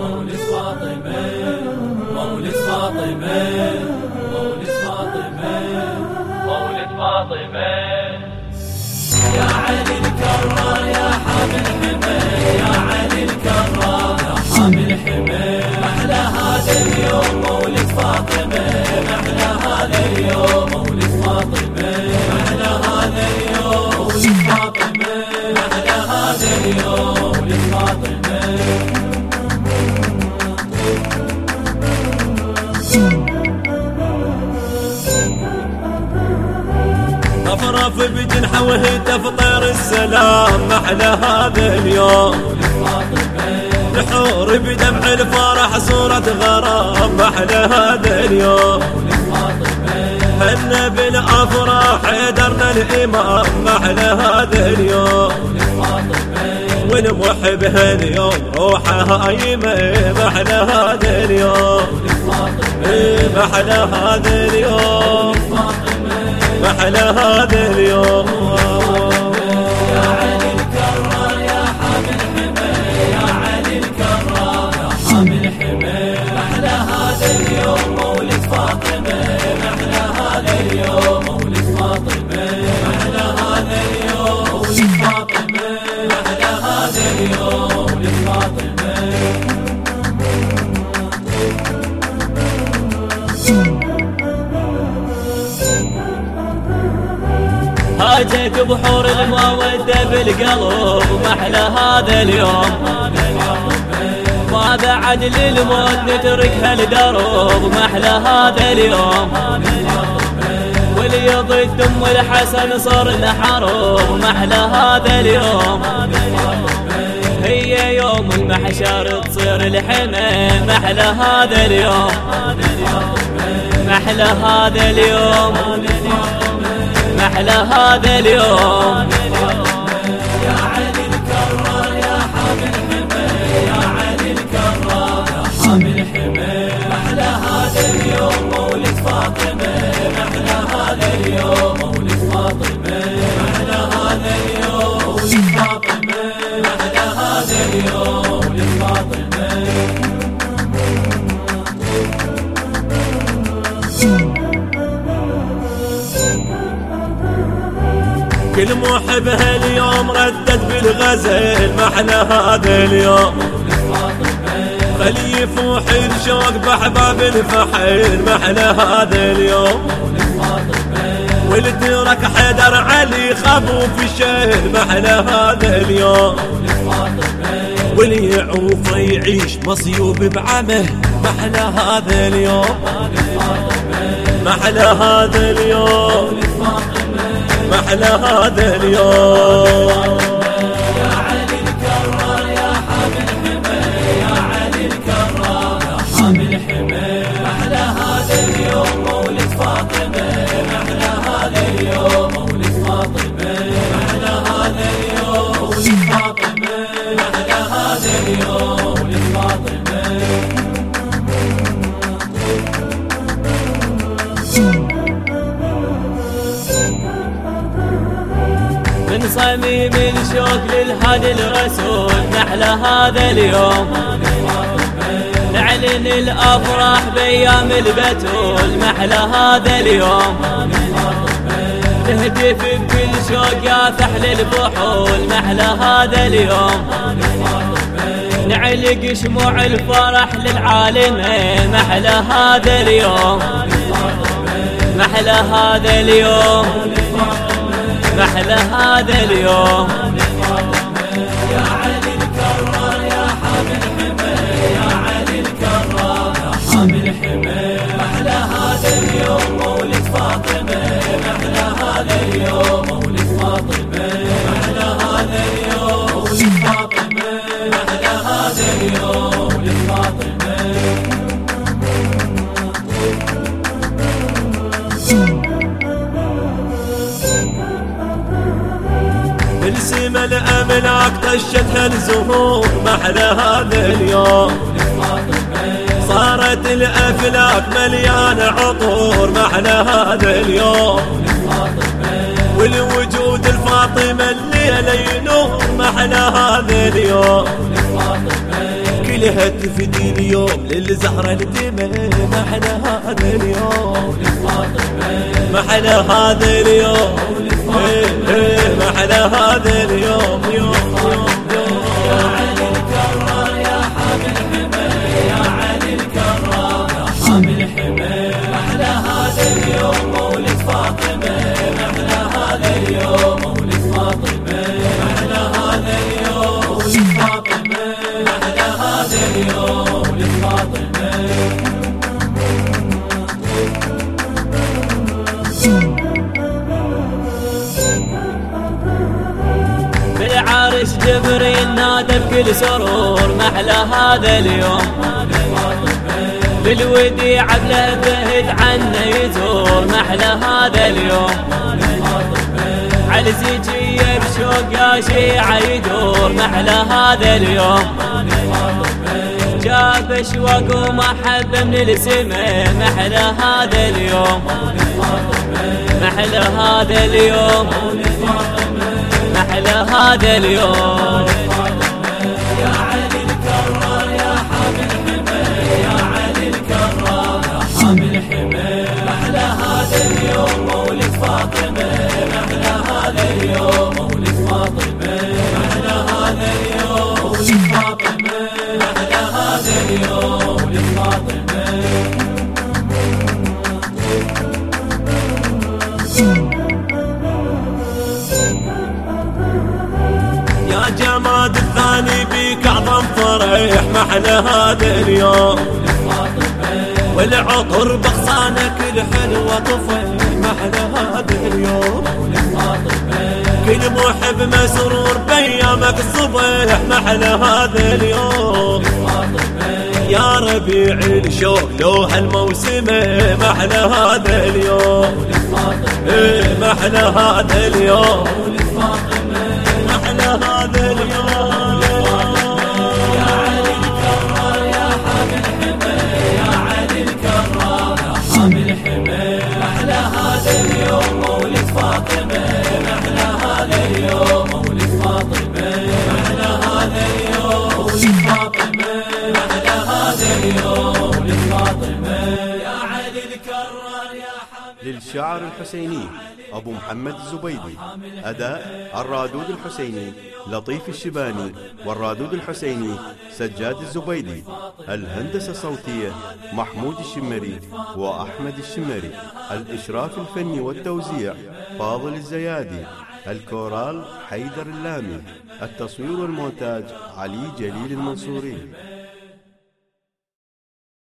مولد فاطمة مولد فاطمة مولد فاطمة مولد فاطمة طير السلام محلى هذا اليوم. نحور بدمع الفرح صورة غرام محلى هذا اليوم. هن بالافراح حيدرنا الامام محلى هذا اليوم. والمحب هاليوم روحه هايمة محلى هذا اليوم. محلى هذا اليوم محلى هذا اليوم. هاجت بحور المودة بالقلب محلى هذا اليوم. ما بعد للموت نترك هالدرب محلى هذا اليوم. واللي ضد أم الحسن صار حرب محلى هذا اليوم. هي يوم المحشر تصير الحمى محلى هذا اليوم. محلى هذا اليوم. محلى هذا اليوم. كل محب هاليوم ردد بالغزل محلى هذا اليوم. خلي يفوح الشوق بحباب الفحيل محلى هذا اليوم. ولدرك حيدر علي خافوا في الشهر محلى هذا اليوم. واللي يعوف يعيش مصيوب بعمه محلى هذا اليوم. محلى هذا اليوم. محلى هذا اليوم. من صميم الشوق للهادي الرسول نحلى هذا اليوم. نعلن الأفراح بأيام البتول محلى هذا اليوم. نهتف بكل شوق يا فحل الفحول محلى هذا اليوم. نعلق شموع الفرح للعالمين محلى هذا اليوم. محلى هذا اليوم. محلى هذا اليوم. طشتها الزهور محلى هذا اليوم. صارت الأفلاك مليانه عطور محلى هذا اليوم. والوجود الفاطمة الليلة ينور محلى هذا اليوم. لها تفدي اليوم للزهرة الدمى محلى هذا اليوم. محلى هذا اليوم. إيه، إيه، محلى هذا اليوم. يوم يوم يوم. يا علي نادى بكل سرور محلى هذا اليوم. للوديع بلا بهد عنه يزور محلى هذا اليوم. على زيجية بشوق يا شيعة يدور محلى هذا اليوم. جاب أشواق ومحبة من السماء محلى هذا اليوم. محلى هذا اليوم. محلى هذا اليوم. اعظم فرح محلى هذا اليوم. والعطر بغصانك الحلوة طفل محلى هذا اليوم. كل محب مسرور بيامك الصبح محلى هذا اليوم. يا ربيع الشوق لو هالموسم محلى هذا اليوم. إيه محلى هذا اليوم. محلى هذا للشاعر الحسيني أبو محمد الزبيدي. أداء الرادود الحسيني لطيف الشباني والرادود الحسيني سجاد الزبيدي. الهندسة الصوتية محمود الشمري وأحمد الشمري. الإشراف الفني والتوزيع فاضل الزيادي. الكورال حيدر اللامي. التصوير والمونتاج علي جليل المنصوري.